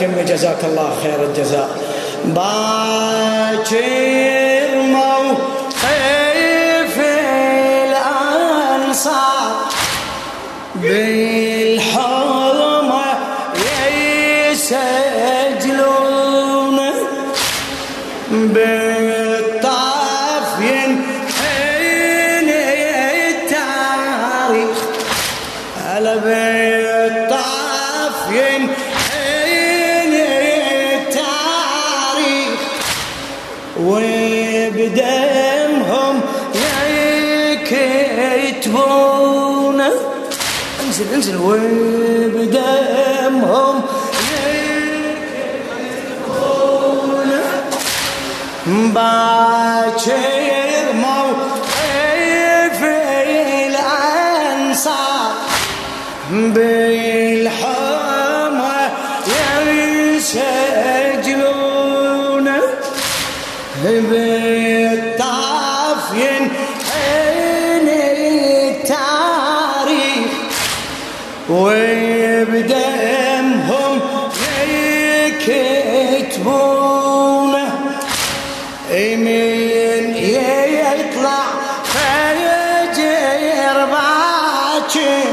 كمي جزاك الله خير الجزاء. باكر. انزل انزل وبدمهم يكتبون باكر موقف الأنصار بالحمى يسجلون بالطاف وبدمهم يكتبون. من يطلع فيجر باكر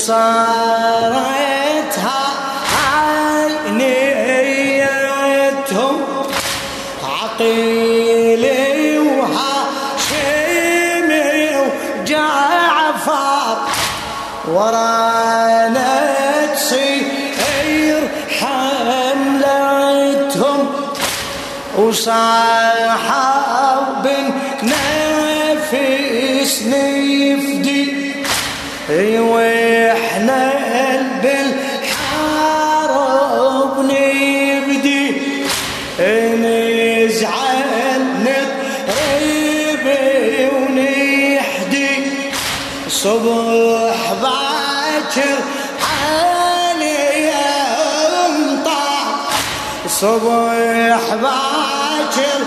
وصارتها عينيتهم عقيلي وهاشمي وجعفر. ورانا تصير حملتهم وصاحوا صبح باكر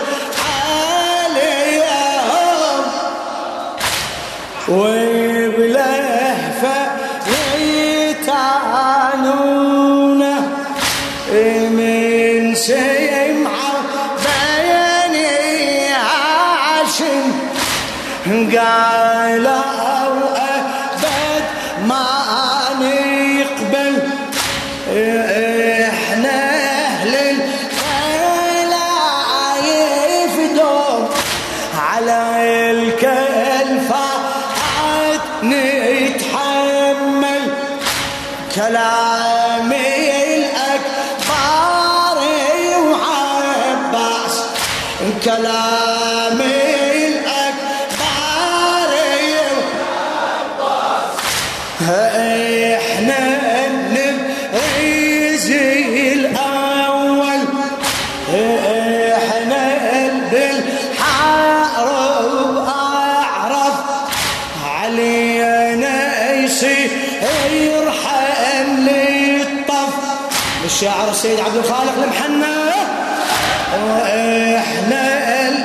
عليهم. وبلهفة يتعنونه من سمعة بيني عاشم قالوا نتحمل كلامي الأكبر وعباس. كلامي الأكبر إحنا الشاعر السيد عبد الخالق المحنى إحنا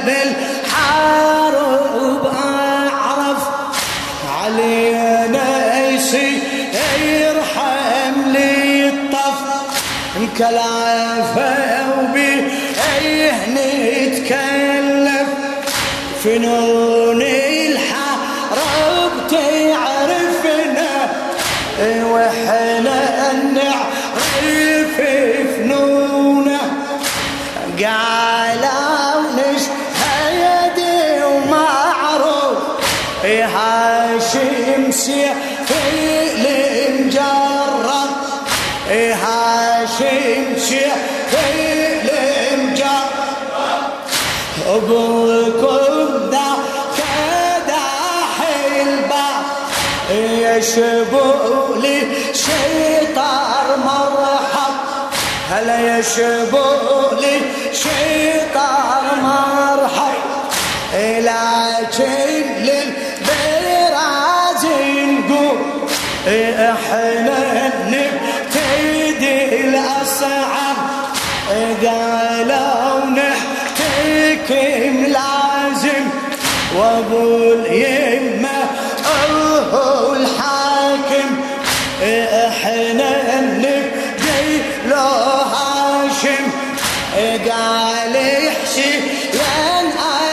بالحرب اعرف علينا يصير حمل الطف. كلافه وبيه نتكلف. فنون الحرب تعرفنا. وإحنا نعرف هاشم سيف المجرد هاشم سيف المجرد أبوكم ذا كداح الباب يشبوا لي شيطان مرحب. هلا يشبوا لي شيطان مرحب. لكن حنين نبتدي الأصعب قالوا نحتكم لازم وأقول اليمة هو الحاكم. إحنا نبتدي لو هاشم. قال احشي لأن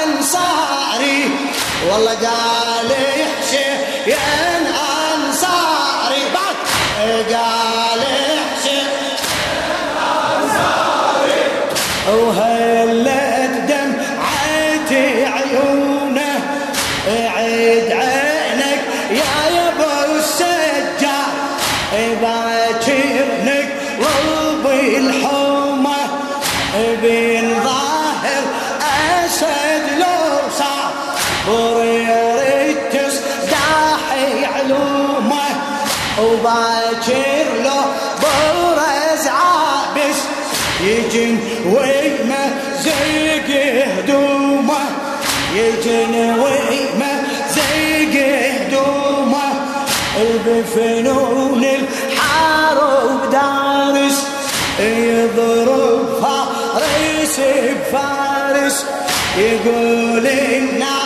أنصاري. والله قال بريريت تصداحي علومه وباكر له برز عابس يجن ويمه زيق هدومه يجن ويمه زيق هدومه بفنون الحرب دارس يضرب فارس بفارس. يقول الناس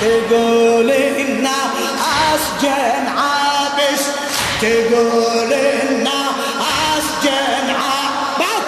تقول الناس جن عابس تقول الناس جن عابس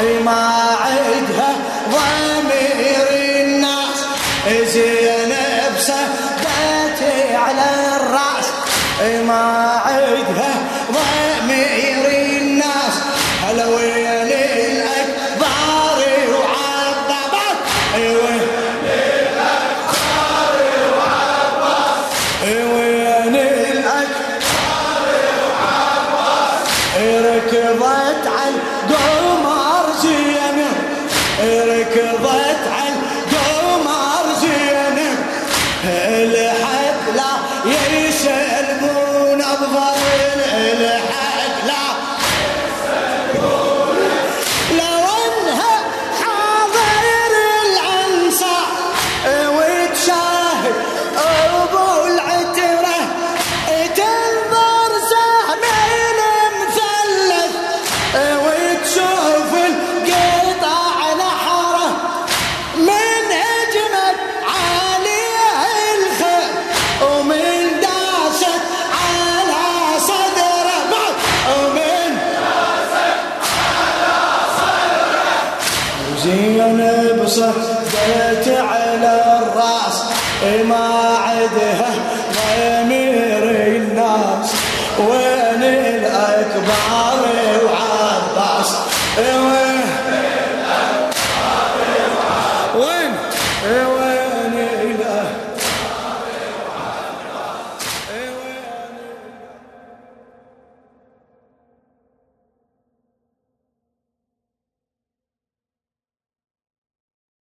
الراس ما الحق لا يسلمون زينب صدت على الراس. ما عدها ضمير الناس.